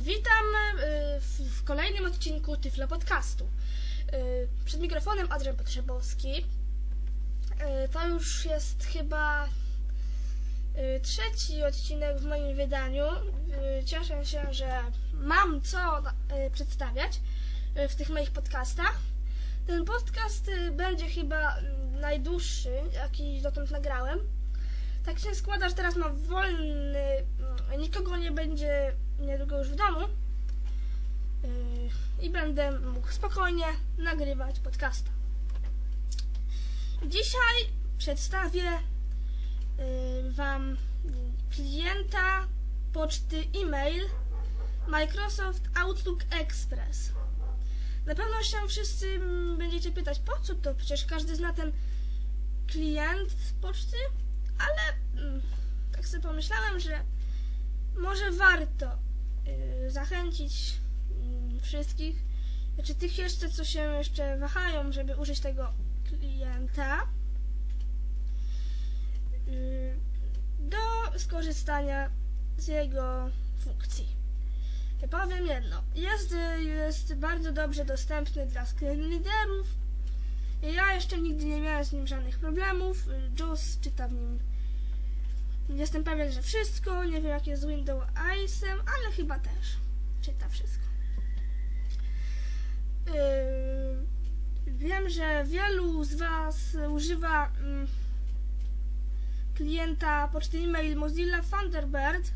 Witam y, w, kolejnym odcinku Tyflo Podcastu. Y, Przed mikrofonem Adrian Potrzebowski. Y, To już jest chyba trzeci odcinek w moim wydaniu. Cieszę się, że mam co przedstawiać w tych moich podcastach. Ten podcast będzie chyba y, najdłuższy, jaki dotąd nagrałem. Tak się składa, że teraz mam wolny, mm, nikogo nie będzie niedługo już w domu yy, i będę mógł spokojnie nagrywać podcasta. Dzisiaj przedstawię yy, Wam klienta poczty e-mail Microsoft Outlook Express. Na pewno się wszyscy będziecie pytać, po co to? Przecież każdy zna ten klient poczty, ale mm, tak sobie pomyślałem, że może warto zachęcić mm, wszystkich, znaczy tych jeszcze, co się jeszcze wahają, żeby użyć tego klienta y, do skorzystania z jego funkcji. Powiem jedno, jest, y, jest bardzo dobrze dostępny dla screenreaderów. Ja jeszcze nigdy nie miałem z nim żadnych problemów. Y, JAWS czyta w nim Jestem pewien, że wszystko. Nie wiem, jak jest z Windows Ice'em, ale chyba też czyta wszystko. Yy, wiem, że wielu z Was używa mm, klienta poczty e-mail Mozilla Thunderbird,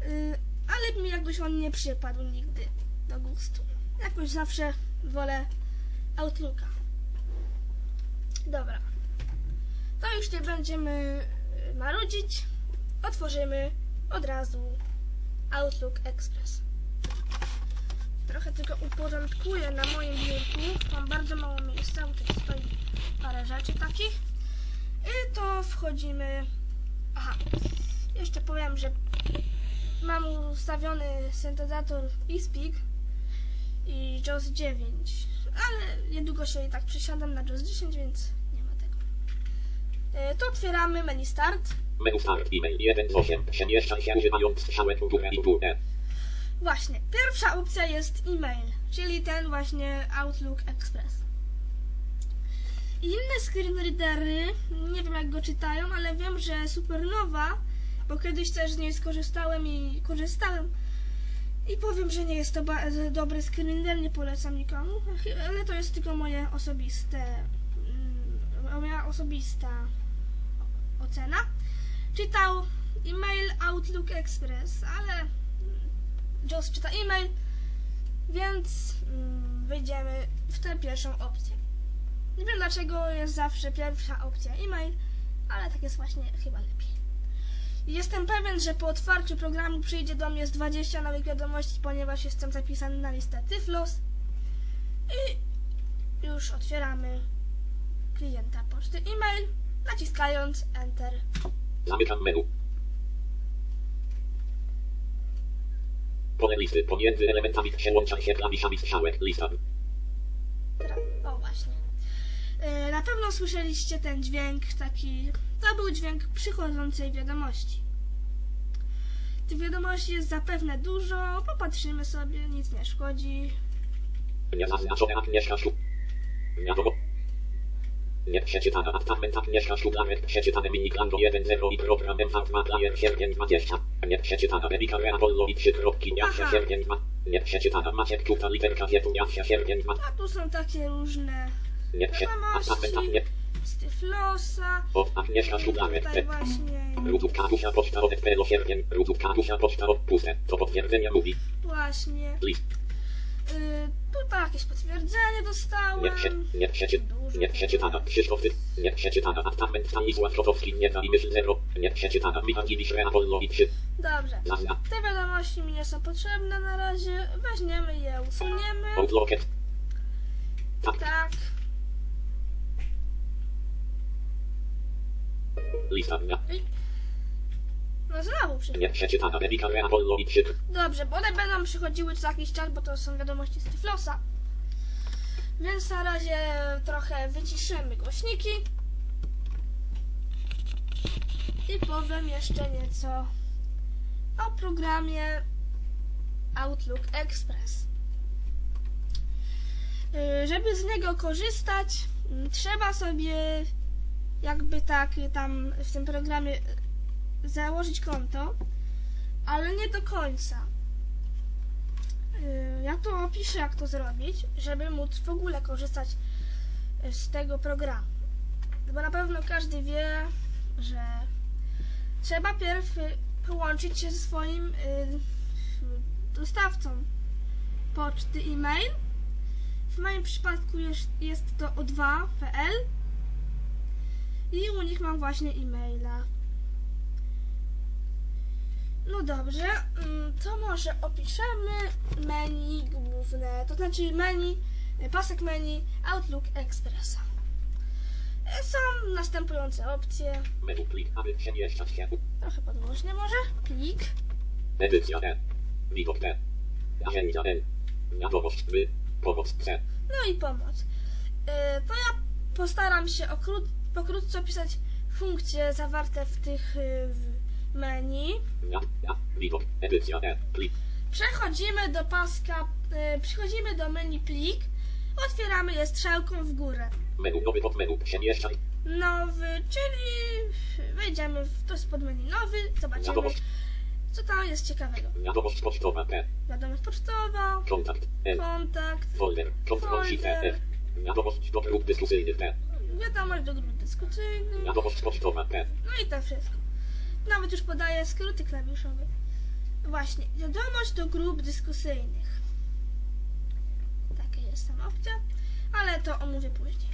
yy, ale mi jakoś on nie przypadł nigdy do gustu. Jakoś zawsze wolę Outlooka. Dobra. To już nie będziemy marudzić. Otworzymy od razu Outlook Express. Trochę tylko uporządkuję na moim biurku. Mam bardzo mało miejsca, bo tutaj stoi parę rzeczy takich. I to wchodzimy. Aha, jeszcze powiem, że mam ustawiony syntezator eSpeak i JAWS 9, ale niedługo się i tak przesiadam na JAWS 10, więc nie ma tego. E, To otwieramy menu Start. Menu start e-mail 1 z 8. Przemieszczaj się używając strzałek w górę i w górę. Właśnie, pierwsza opcja jest e-mail, czyli ten właśnie Outlook Express. Inne screenreadery, nie wiem jak go czytają, ale wiem, że Supernova, bo kiedyś też z niej skorzystałem i korzystałem i powiem, że nie jest to dobry screenreader, nie polecam nikomu, ale to jest tylko moje osobiste, mm, moja osobista ocena. Czytał e-mail Outlook Express, ale JAWS czyta e-mail, więc mm, wyjdziemy w tę pierwszą opcję. Nie wiem dlaczego jest zawsze pierwsza opcja e-mail, ale tak jest właśnie chyba lepiej. Jestem pewien, że po otwarciu programu przyjdzie do mnie z 20 nowych wiadomości, ponieważ jestem zapisany na listę Tyflos. I już otwieramy klienta poczty e-mail, naciskając Enter. Zamykam menu. Pole listy pomiędzy elementami przełącza się klawiszami strzałek. Lista. O właśnie. E, Na pewno słyszeliście ten dźwięk taki. To był dźwięk przychodzącej wiadomości. Tych wiadomości jest zapewne dużo. Popatrzymy sobie, nic nie szkodzi. Niezaznaczone Agnieszka Sztuk. Wiadomo. Nie przeczytana attachment Agnieszka Sztuklarek. Przeczytane Miniglando 1.0 i program MV2 Player sierpień 20. Nie przeczytana Erika Apollo i 3 kropki Aha. sierpień 2. Nie przeczytana Maciek Czuta literka wietu Jasia sierpień 2. A tu są takie różne Nie prze... Attachment wiadomości. Agnie... Z Tyflosa. Od Agnieszka. Tutaj właśnie. Rudówka Dusia poczta od FPL sierpień. Rudówka Dusia poczta od puste. To potwierdzenie mówi. Właśnie. List. Y, tutaj jakieś potwierdzenie Nie, dostałem. prze, nie, przecie, nie przeczytana. Krzysztof. Nie przeczytana. Attachment Stanisław Kotowski. Nie za i myśl zero. Nie przeczytana. Michał i 3. Dobrze. Zazna. Te wiadomości mi nie są potrzebne na razie. Weźmiemy je, usuniemy. Outlocket. Tak. Tak. Lista dnia. No znowu. Nie przeczytana. I 3. Dobrze, bo one będą przychodziły co jakiś czas, bo to są wiadomości z Tyflosa. Więc na razie trochę wyciszymy głośniki. I powiem jeszcze nieco o programie Outlook Express. Y, Żeby z niego korzystać, mm, trzeba sobie jakby tak tam w tym programie założyć konto, ale nie do końca. Y, Ja to opiszę, jak to zrobić, żeby móc w ogóle korzystać y, z tego programu. Bo na pewno każdy wie, że trzeba pierw y, połączyć się ze swoim dostawcą poczty e-mail. W moim przypadku jest, jest to o2.pl i u nich mam właśnie e-maila. No dobrze, mm, to może opiszemy menu główne, to znaczy menu, pasek menu Outlook Expressa. Y, Są następujące opcje, Menu plik, aby przemieszczać się. trochę podgłośnie może, plik, Edycja E. Widok D. Narzędzia N. Wiadomość by. Pomoc C. no i pomoc. Y, To ja postaram się okrut, pokrótce opisać funkcje zawarte w tych y, w menu. E, Przechodzimy do paska, y, przechodzimy do menu plik, otwieramy je strzałką w górę. menu, nowy podmenu, przemieszczaj, Nowy, czyli wejdziemy w to jest pod menu nowy, zobaczymy wiadomość, co tam jest ciekawego. wiadomość pocztowa P, Wiadomość pocztowa, kontakt, N, kontakt, folder, Ctrl Shift E, F, wiadomość do grup dyskusyjnych P, wiadomość do grup dyskusyjnych, wiadomość pocztowa P, no i to wszystko. Nawet już podaję skróty klawiszowe. Właśnie, wiadomość do grup dyskusyjnych. Taka jest tam opcja, ale to omówię później.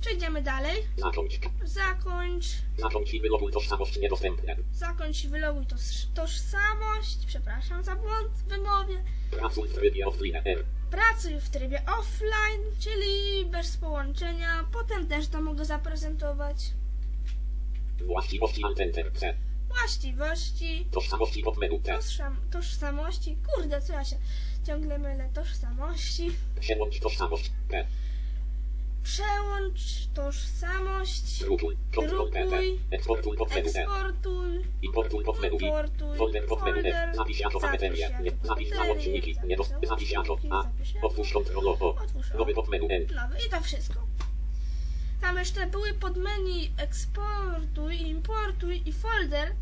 Przejdziemy dalej. zacząć, Zakończ, zacząć i wyloguj tożsamość niedostępne, zakończ i wyloguj toż, tożsamość. Przepraszam za błąd w wymowie. pracuj w trybie offline Pracuj w trybie offline, czyli bez połączenia. Potem też to mogę zaprezentować. Właściwości Alt C, Właściwości, tożsamości podmenu T, tożsam, tożsamości. Kurde, co ja się ciągle mylę. Tożsamości. przełącz tożsamość P, Przełącz tożsamość. drukuj, Drukuj. eksportuj podmenu T, Eksportuj. importuj podmenu I, folder podmenu F, zapisz jako nie, zapisz załączniki, zapisz jako A, otwórz Ctrl O, Otwórz O. nowy podmenu N, Nowy i to wszystko. Tam jeszcze były podmenu eksportuj, importuj i folder,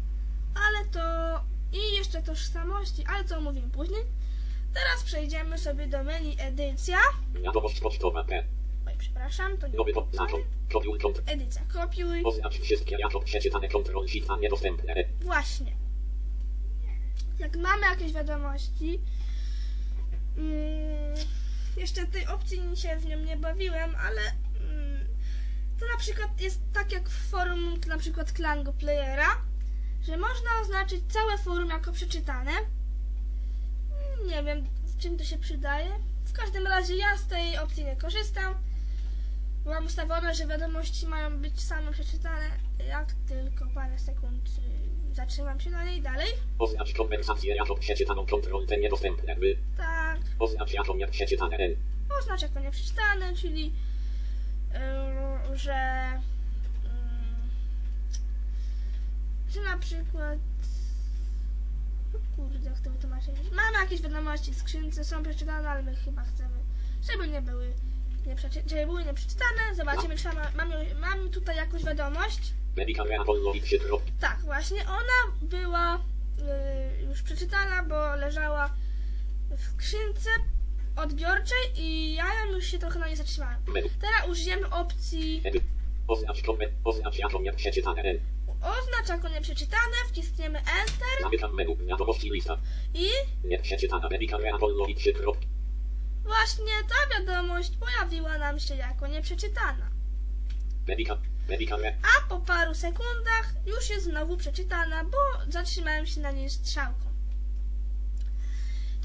ale to i jeszcze tożsamości, ale to omówimy później. Teraz przejdziemy sobie do menu edycja. wiadomość pocztowa P, Oj, przepraszam, to nie nowy zaczął, kopiuj Ctrl, Edycja kopiuj. oznacz wszystkie jako przeczytane Shift A niedostępne Właśnie. Jak mamy jakieś wiadomości, mm, jeszcze tej opcji się w nią nie bawiłem, ale to na przykład jest tak jak w forum na przykład Klango Playera, że można oznaczyć całe forum jako przeczytane. Nie wiem, w czym to się przydaje. W każdym razie ja z tej opcji nie korzystam. Mam ustawione, że wiadomości mają być same przeczytane, jak tylko parę sekund y, zatrzymam się na niej dalej. oznacz konwersację jako przeczytaną T niedostępne by, Tak, oznacz jako nieprzeczytane N, oznacz jako nieprzeczytane, czyli y, że y, że na przykład no kurde, jak to wytłumaczyć? Mamy jakieś wiadomości w skrzynce, są przeczytane, ale my chyba chcemy, żeby nie były nieprzeczy- żeby były nieprzeczytane. Zobaczymy, czy mamy, mamy, mamy tutaj jakąś wiadomość. Tak, właśnie ona była y, już przeczytana, bo leżała w skrzynce odbiorczej i ja już się trochę na niej zatrzymałem. Teraz użyjemy opcji oznacz oznacz jako nieprzeczytane oznacz jako nieprzeczytane, wciskniemy Enter. Zamykam menu, wiadomości lista, i? Nieprzeczytana i właśnie ta wiadomość pojawiła nam się jako nieprzeczytana. A po paru sekundach już jest znowu przeczytana, bo zatrzymałem się na niej strzałką.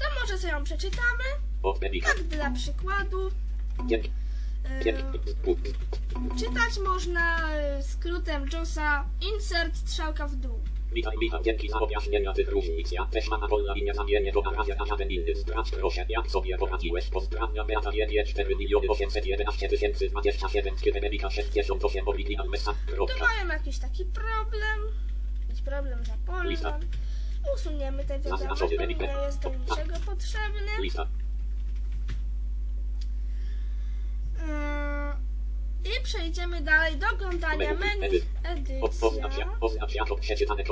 To może sobie ją przeczytamy, tak dla przykładu. pu, Czytać można y, skrótem JOSa insert strzałka w dół. Witaj, witam, dzięki za objaśnienia tych różnic. Ja też mam Apollo i nie zamienię go na razie na żaden inny. Sprawdź proszę, jak sobie poradziłeś. Pozdrawiam Beata JG 4 miliony 811 tysięcy 27 kiedy Medica 68 obliwiam messa. Tu mają jakiś taki problem. Jakiś problem za Lista. Usuniemy wiadomość, Zaznaczony bo nie jest do niczego potrzebny. Yy, I przejdziemy dalej do oglądania Menu. edycja. jak- oznacz jako przeczytane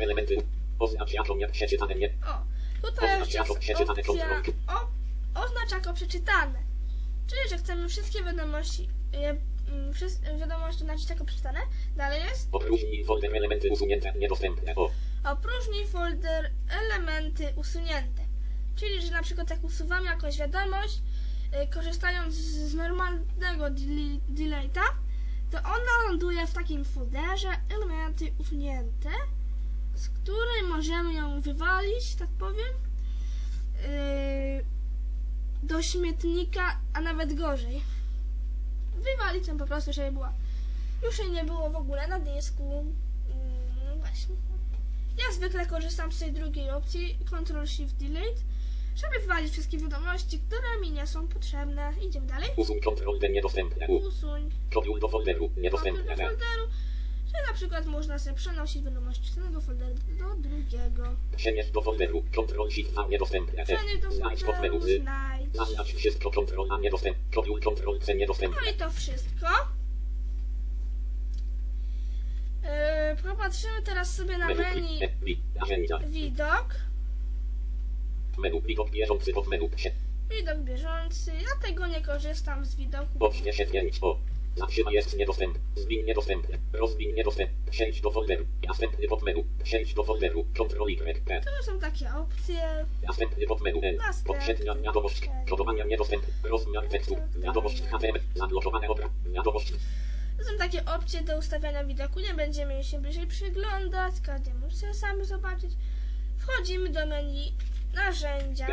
elementy. Oznacz jako nieprzeczytane nie. O, tutaj Oznacz jako przeczytane o, oznacz jako przeczytane. Czyli, że chcemy wszystkie wiadomości, mm, wiadomości oznaczyć jako przeczytane. Dalej jest Opróżnij folder elementy usunięte, niedostępne. O. opróżnij folder elementy usunięte. Czyli, że na przykład jak usuwamy jakąś wiadomość, y, korzystając z normalnego dele- delete'a, to ona ląduje w takim folderze elementy usunięte, z której możemy ją wywalić, tak powiem, yy, do śmietnika, a nawet gorzej. Wywalić ją po prostu, żeby była. Już jej nie było w ogóle na dysku. Yy, właśnie. Ja zwykle korzystam z tej drugiej opcji, Ctrl Shift Delete, żeby wywalić wszystkie wiadomości, które mi nie są potrzebne. Idziemy dalej. Usuń kontrol D niedostępne. U. Usuń Kopiuj do folderu, kopiuj niedostępne. do D. folderu, że na przykład można sobie przenosić wiadomości z jednego folderu do drugiego. Przenieść do folderu, kontrol shift A niedostępne. Przenieść do Znajdź pod menu znajdź. Zaznacz wszystko, kontrol A niedostępne. Kopiuj kontrol C niedostępne. No i to wszystko. Yy, popatrzymy teraz sobie na Menu, E, widok. Menu, widok bieżący pod menu. Sie. Widok bieżący. Ja tego nie korzystam z widoku. Bocznie się 5. O. Zatrzyma jest niedostępny. Zwiń niedostępny. Rozwiń niedostępny. Przejdź do folderu. Następny pod menu. Przejdź do folderu. Ctrl Y. P. To są takie opcje. Następny pod menu N. Poprzednia wiadomość. Kodowania niedostępny. Rozmiar tekstu. Wiadomość HTML. Zablokowane obra. Wiadomość. To są takie opcje do ustawiania widoku. Nie będziemy się bliżej przyglądać. Każdy musi sobie sam zobaczyć. Wchodzimy do menu narzędzia.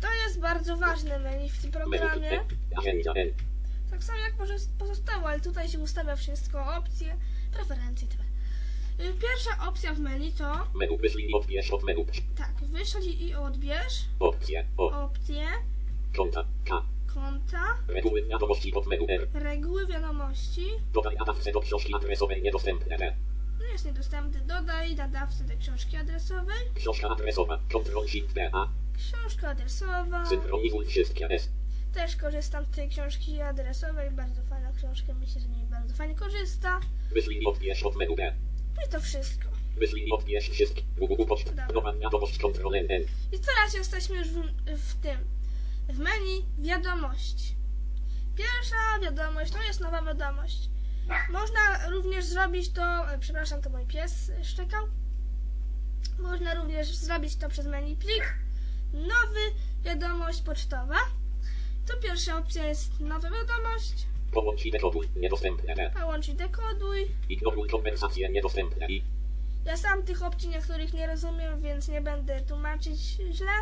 To jest bardzo ważne menu w tym programie. Tak samo jak może pozostało, ale tutaj się ustawia wszystko, opcje, preferencje itp. Y, Pierwsza opcja w menu to Menu wyślij odbierz od menu. tak, wyślij i odbierz, Opcje. Opcje, Konta. K. konta, Reguły wiadomości pod menu R. reguły wiadomości. Dodaj nadawcę do książki adresowej niedostępne. No jest niedostępny, dodaj nadawcę do książki adresowej, Książka adresowa. Ctrl Shift D. A. książka adresowa. Synchronizuj wszystkie S. Też korzystam z tej książki adresowej, bardzo fajna książka, myślę, że mnie bardzo fajnie korzysta. Wyślij odbierz od menu D. No i to wszystko. Wyślij odbierz wszystkie. www poczta. Dobra. Nowa wiadomość Ctrl. N. I teraz jesteśmy już w, w tym, w menu wiadomości. Pierwsza wiadomość to jest nowa wiadomość. Można również zrobić to, e, przepraszam, to mój pies szczekał. Można również zrobić to przez menu plik. Nowy wiadomość pocztowa. Tu pierwsza opcja jest nowa wiadomość. Połącz i dekoduj. Niedostępne. Połącz i dekoduj. Ignoruj konwersacje niedostępne Ja sam tych opcji niektórych nie rozumiem, więc nie będę tłumaczyć źle.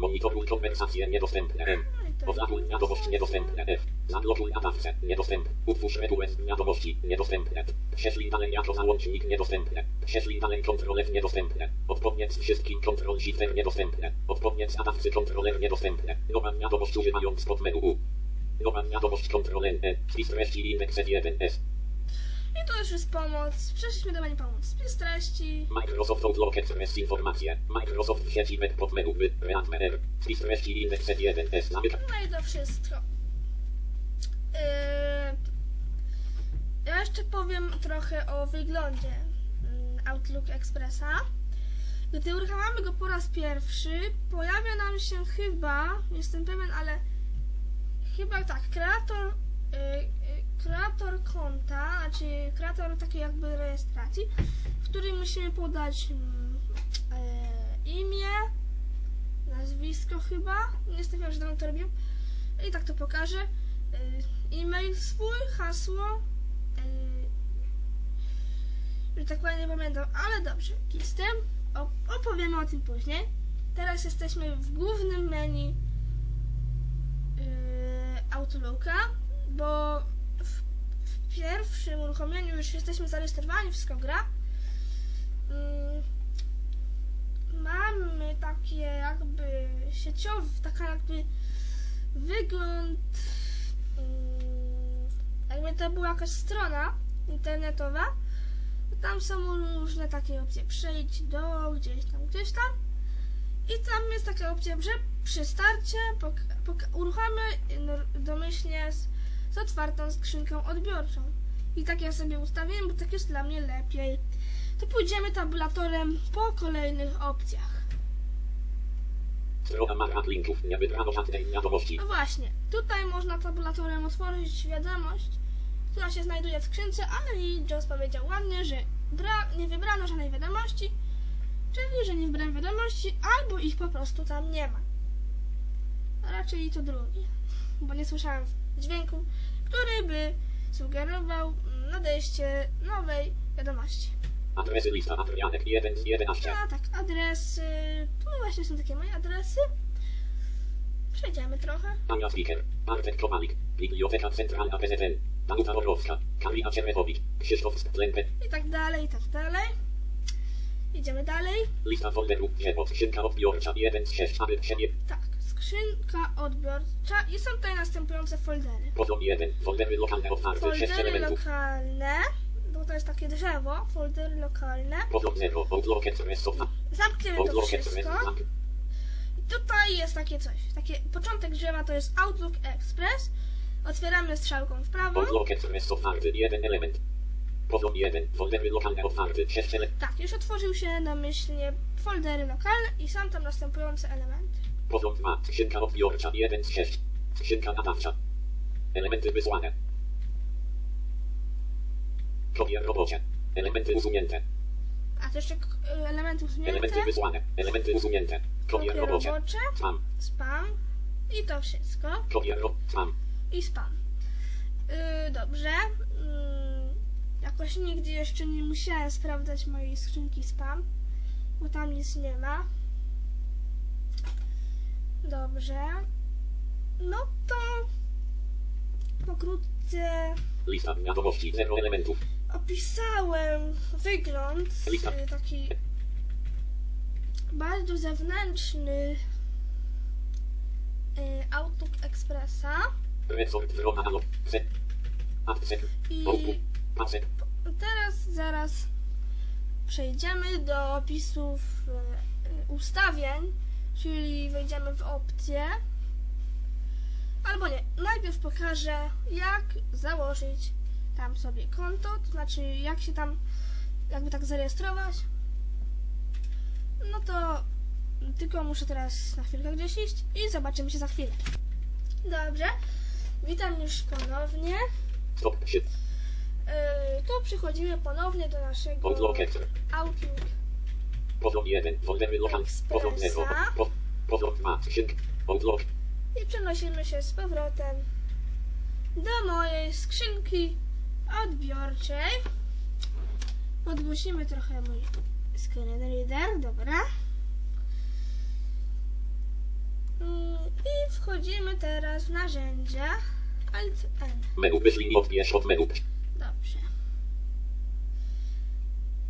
Monitoruj konwersacje niedostępne M. Oznakuj wiadomość niedostępne F. Zablokuj nadawcę. Niedostępny. Utwórz regułę wiadomości. Niedostępne. Prześlij dalej jako załącznik. Niedostępne. Prześlij dalej Ctrl F. Niedostępne. Odpowiedz wszystkim Ctrl Shift R. Niedostępne. Odpowiedz nadawcy Ctrl R. Niedostępne. Nowa wiadomość używając pod menu U. Nowa wiadomość N. E. Wpis treści indeks F1 S. I to już jest pomoc. Przeszliśmy do menu pomoc. Spis treści. Microsoft Outlook Express informacje. Microsoft sieci web pod menu wy. Readme R. Wpis treści indeks F1 S. Zamyka. No i to wszystko. Yy, ja jeszcze powiem trochę o wyglądzie mm, Outlook Expressa. Gdy uruchamiamy go po raz pierwszy, pojawia nam się chyba, jestem pewien, ale chyba tak, kreator, yy, kreator konta, znaczy kreator takiej jakby rejestracji, w której musimy podać mm, yy, imię, nazwisko chyba, nie jestem pewien, że to robił. I tak to pokażę. Y, E-mail swój, hasło. Już tak ładnie nie pamiętam, ale dobrze. Jestem. Opowiemy o tym później. Teraz jesteśmy w głównym menu y, Outlooka, bo pierwszym uruchomieniu już jesteśmy zarejestrowani, wszystko gra. Mm, mamy takie jakby sieciowy, taka jakby wygląd mm, jakby to była jakaś strona internetowa Tam są różne takie opcje. Przejdź do gdzieś tam, gdzieś tam. I tam jest taka opcja, że przy starcie uruchamy no- domyślnie z, z otwartą skrzynką odbiorczą. I tak ja sobie ustawiłem, bo tak jest dla mnie lepiej. To pójdziemy tabulatorem po kolejnych opcjach. Strona linków. Nie wybrano żadnej wiadomości. No właśnie, tutaj można tabulatorem otworzyć wiadomość, która się znajduje w skrzynce, ale i Joss powiedział ładnie, że nie wybrano żadnej wiadomości, czyli że nie wybrałem wiadomości, albo ich po prostu tam nie ma. A raczej to drugie, bo nie słyszałem dźwięku, który by sugerował nadejście nowej wiadomości. Adresy lista Adrianek 1 z 11. A tak, adresy. Tu właśnie są takie moje adresy. Przejdziemy trochę. Ania Speaker. Bartek Kowalik. Biblioteka Centralna PZN. Danuta Orłowska. Karolina Cierwetowicz. Krzysztof Splępet. I tak dalej, i tak dalej. Idziemy dalej. Lista. Dzieło. Skrzynka odbiorcza 1 z 6. Aby siebie. Tak, skrzynka odbiorcza i są tutaj następujące foldery. Poziom 1. Foldery lokalne otwarte. 6 Foldery lokalne, bo to jest takie drzewo, foldery lokalne. Poziom 0. Outlook Express Sofa. Zamkniemy to Express. wszystko. I tutaj jest takie coś. Takie, początek drzewa to jest Outlook Express. Otwieramy strzałką w prawo. Outlook Express otwarty. 1 element. Poziom 1. Foldery lokalne otwarte. 6 elementów. Tak, już otworzył się namyślnie foldery lokalne i są tam następujące elementy. Poziom 2. Skrzynka odbiorcza 1 z 6. Skrzynka nadawcza. Elementy wysłane. Kopia robocze. Elementy usunięte. A to jeszcze elementy usunięte, Elementy wysłane. Elementy usunięte. Kopia kopie robocze. Spam. spam i to wszystko. Kopia ro... Spam. i spam. Yy, dobrze. Yy, jakoś nigdy jeszcze nie musiałem sprawdzać mojej skrzynki spam, bo tam nic nie ma. Dobrze. No to pokrótce Lista wiadomości. 0 elementów. opisałem wygląd Lista. yy, taki bardzo zewnętrzny yy, Outlook Expressa Resort i. Teraz zaraz przejdziemy do opisów e, ustawień, czyli wejdziemy w opcje. Albo nie, najpierw pokażę jak założyć tam sobie konto, to znaczy jak się tam jakby tak zarejestrować. No to tylko muszę teraz na chwilkę gdzieś iść i zobaczymy się za chwilę. Dobrze, witam już ponownie. Stop. Shit. Yy, tu przychodzimy ponownie do naszego Outlook. Outlook. Poziom 1. Foldery lokalne. Poziom 0. Expressa. Po, poziom 2. Skrzynk. Outlook. i przenosimy się z powrotem do mojej skrzynki odbiorczej. Podgłosimy trochę mój screen reader, dobra. Mm, I wchodzimy teraz w narzędzia Alt N. Menu. Odbierz od menu. Dobrze.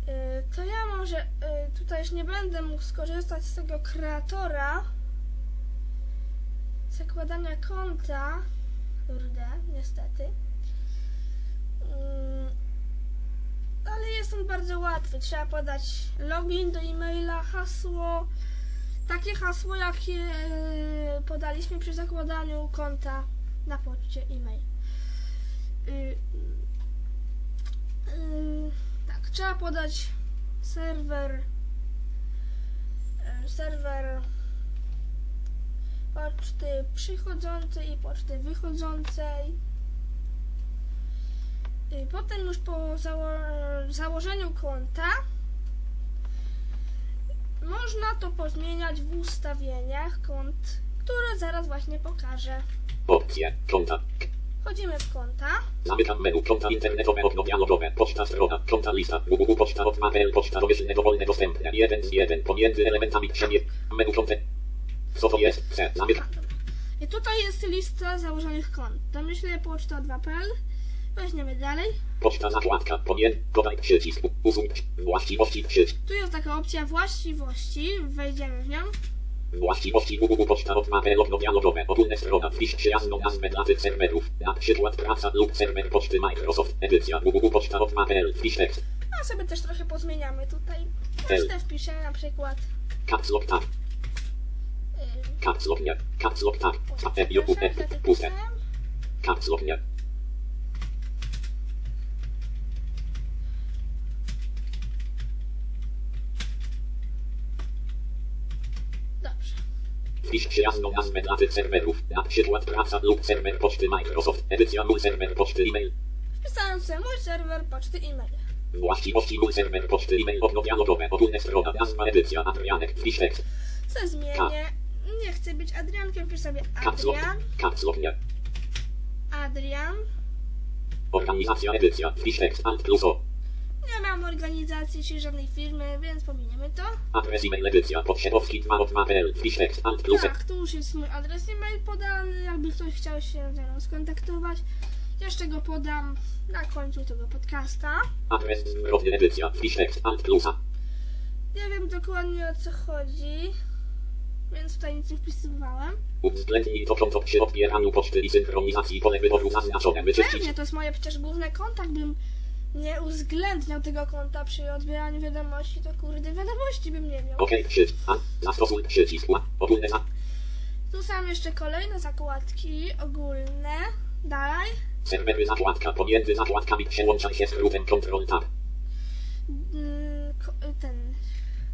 Y, To ja może y, tutaj już nie będę mógł skorzystać z tego kreatora zakładania konta. Kurde, niestety. Mm, Ale jest on bardzo łatwy. Trzeba podać login do e-maila, hasło. Takie hasło, jakie y, podaliśmy przy zakładaniu konta na poczcie e-mail. Y, Yy, tak, trzeba podać serwer yy, serwer poczty przychodzącej i poczty wychodzącej. Potem już po zało- założeniu konta można to pozmieniać w ustawieniach kont, które zaraz właśnie pokażę. Opcje. Konta. Wchodzimy w konta. Zamykam menu. Konta internetowe. Okno dialogowe. Poczta strona. Konta lista. www. Poczta od Mapel. Poczta domyślne dowolne dostępne. 1 z 1. Pomiędzy elementami przemie. Menu konte. Co to jest? C. Zamykam. Dobra. I tutaj jest lista założonych kont. Domyślnie poczta 2.pl. Weźmiemy dalej. Poczta zakładka. Pomien. Dodaj przycisk. Usuń. Właściwości przycisk. Tu jest taka opcja właściwości. Wejdziemy w nią. Właściwości www. Poczta od Mapel. Okno dialogowe. Ogólne strona. Wpisz przyjazną nazwę dla tych serwerów. Na przykład praca lub serwer poczty Microsoft. Edycja. www. Poczta od Mapel. Wpisz tekst. A sobie też trochę pozmieniamy tutaj. Resztę wpiszę na przykład. Caps lock tab. Caps lock nie. Caps lock tab. Puste. Caps lock nie. Dobrze. Wpisz przyjazną nazwę dla tych serwerów. Na przykład praca lub serwer poczty Microsoft. Edycja mój serwer poczty e-mail. Wpisałem sobie mój serwer poczty e-mail. Właściwości mój serwer poczty e-mail. Okno dialogowe. Ogólne strona. Nazwa edycja. Adrianek. Wpisz tekst. Co zmienię? Nie chcę być Adriankiem, wpisz sobie. Adrian. Nie. Adrian. Organizacja edycja. Wpisz tekst. Alt plus O. Nie mam organizacji czy żadnej firmy, więc pominiemy to. Adres e-mail edycja. Podsiadowski 2 od 2.pl. Wpisz tekst. Alt plus. Tak, tu już jest mój adres e-mail podany, jakby ktoś chciał się ze mną skontaktować. Jeszcze go podam na końcu tego podcasta. Adres zwrotny edycja. Wpisz tekst. Alt plus A. Nie wiem dokładnie o co chodzi, więc tutaj nic nie wpisywałem. Uwzględnij początek przy odbieraniu poczty i synchronizacji pole wyboru zaznaczone. Wyczyścić. Pewnie to jest moje przecież główne konta, gdybym nie uwzględniał tego konta przy odbieraniu wiadomości, to kurde wiadomości bym nie miał. OK. Przycisk. A. Zastosuj przycisk. Ogólne za. Tu są jeszcze kolejne zakładki ogólne. Dalej. Serwery zakładka. Pomiędzy zakładkami przełączaj się skrótem Ctrl Tab. Mm, ten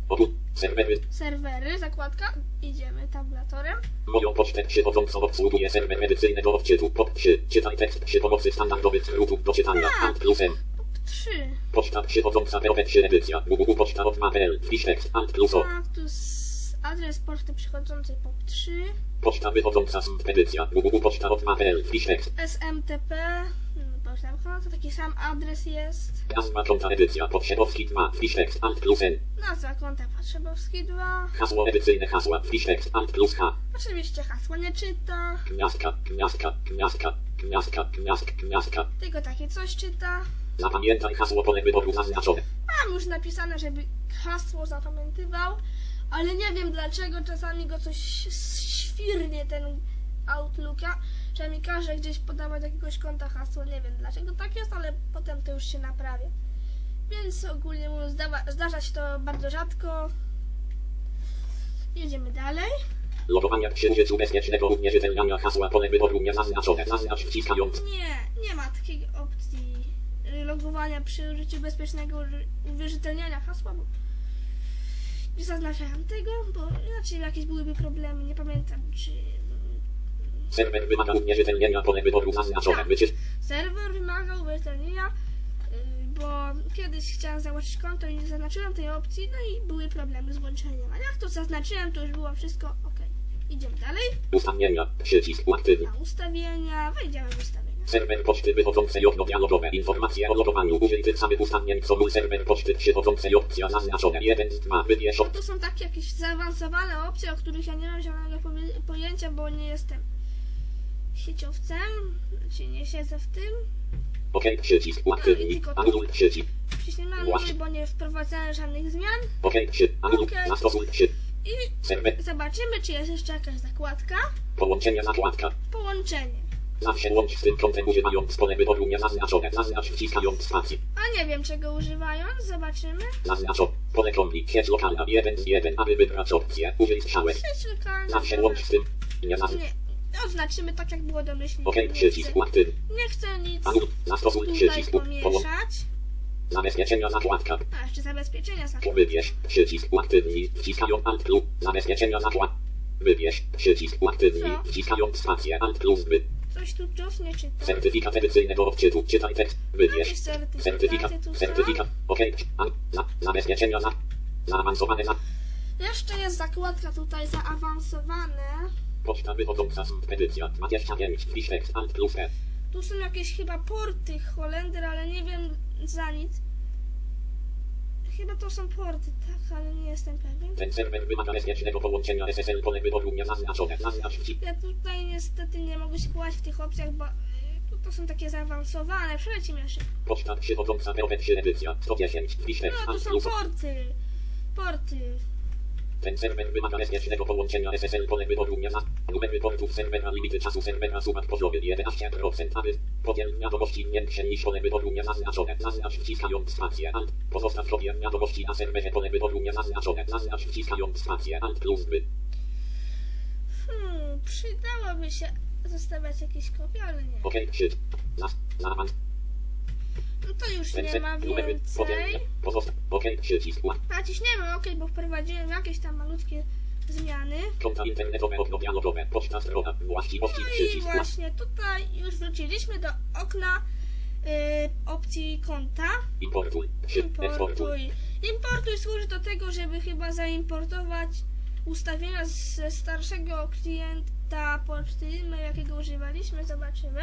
Ogól. Serwery. serwery, zakładka. Idziemy tabulatorem. Moją pocztę przychodzącą obsługuje serwer edycyjny do odczytu. Pod 3. Czytaj tekst przy pomocy standardowych skrótów do czytania. Alt plus M. 3. Poczta przychodząca POP3 edycja. www poczta od 2.pl. Wpisz tekst. Alt plus O. Adres poczty przychodzącej POP3. Poczta wychodząca z edycja. www poczta od 2.pl. Wpisz tekst. SMTP. Hmm, Poczta wychodząca, taki sam adres jest. Nazwa konta edycja. Podsiadowski 2. Wpisz tekst. Alt plus N. Nazwa konta Potrzebowski 2. Hasło edycyjne hasła. Wpisz tekst. Alt plus H. Oczywiście hasła nie czyta, Gniazdka, gniazdka, gniazdka, gniazdka, gniazdka, gniazdka. tylko takie coś czyta. Zapamiętaj hasło pole wyboru zaznaczone. Mam już napisane, żeby hasło zapamiętywał, ale nie wiem dlaczego czasami go coś świrnie ten Outlooka, że mi każe gdzieś podawać jakiegoś konta hasło. Nie wiem dlaczego tak jest, ale potem to już się naprawia. Więc ogólnie mówiąc, zdarza się to bardzo rzadko. Jedziemy dalej. Logowania użyciu bezpiecznego uwierzytelniania hasła pole wyboru niezaznaczone. Zaznacz wciskając. Nie, nie ma takiej opcji logowania przy użyciu bezpiecznego uwierzytelniania hasła, bo nie zaznaczałem tego, bo inaczej jakieś byłyby problemy, nie pamiętam czy Serwer wymaga uwierzytelnienia pole wyboru zaznaczone. Wycisz. serwer wymaga uwierzytelnienia, y, bo kiedyś chciałem założyć konto i nie zaznaczyłem tej opcji, no i były problemy z włączeniem, a jak to zaznaczyłem, to już było wszystko ok. Idziemy dalej, Ustawienia. Przycisk uaktywnić. na ustawienia, wejdziemy w ustawienia. Serwer poczty wychodzącej okno dialogowe. Informacje o logowaniu. Użyj tych samych ustawień co mój serwer poczty przychodzącej opcja zaznaczone. 1 z 2. Wybierz Tu są takie jakieś zaawansowane opcje, o których ja nie mam powie- pojęcia, bo nie jestem sieciowcem, czy nie siedzę w tym. OK. Przycisk uaktywnić. Anuluj przycisk. Wciśniemy anuluj, bo nie wprowadzałem żadnych zmian. OK. Przy. Anuluj. Okej. Zastosuj przy. I zobaczymy, czy jest jeszcze jakaś zakładka. Połączenie zakładka. Połączenie. Zawsze łącz z tym kątem używając pole wyboru niezaznaczone. Zaznacz wciskając spację. A nie wiem, czego używając. Zobaczymy. Zaznacz pole kombi. Sieć lokalna 1 z 1. Aby wybrać opcję. Użyj strzałek. Sieć lokalna. Zawsze łącz z tym. Nie zaznacz. Nie. Oznaczymy tak, jak było domyślnie. OK. Nie chcę, Przycisk nie chcę nic. Zastosuj przycisk. Pomieszać. Zabezpieczenia zakładka. A, jeszcze zabezpieczenia zakładki. Wybierz przycisk uaktywnić, wciskając Alt plus, zabezpieczenia zakład. Wybierz przycisk uaktywnić, Co? wciskając spację Alt plus by. Coś tu wciąż nie czyta. Certyfikat edycyjny do odczytu, czytaj tekst, wybierz. Certyfikat, certyfikat, ok, an, za, zabezpieczenia za, zaawansowane za, Jeszcze jest zakładka tutaj zaawansowane. poczta wychodząca z edycja, 25, wpisz tekst. Alt plus E. Tu są jakieś chyba porty Holender, ale nie wiem za nic. Chyba to są porty, tak, ale nie jestem pewien. Ten serwer wymaga bezpiecznego połączenia SSL pole wyboru niezaznaczone, zaznacz Ja tutaj niestety nie mogę się kłaść w tych opcjach, bo y, to są takie zaawansowane. Przelecimy jeszcze. poczta przychodząca POP3 edycja, 110, wpisz tekst No, tu Alt są porty. Porty. Ten serwer wymaga bezpiecznego połączenia SSL pole wyboru miasta. Numery portów serwera limity czasu serwera sumak poziomy 11%. Aby podziel wiadomości większe niż pole wyboru niezaznaczone. Zaznacz wciskając spację Alt. Pozostaw kopie wiadomości na serwerze pole wyboru niezaznaczone. Zaznacz wciskając spację Alt plus by. Hmm, przydałoby się zostawiać jakieś kopie, ale nie. OK, shift. Zas. Zaawans. No to już nie ma więcej. Naciśniemy OK, bo wprowadziłem jakieś tam malutkie zmiany. Konta internetowe okno dialogowe. Poczta strona. Właściwości No i właśnie tutaj już wróciliśmy do okna y, opcji konta. Importuj. Shift. Eksportuj. Importuj. Importuj służy do tego, żeby chyba zaimportować ustawienia ze starszego klienta poczty e-mail, jakiego używaliśmy. Zobaczymy.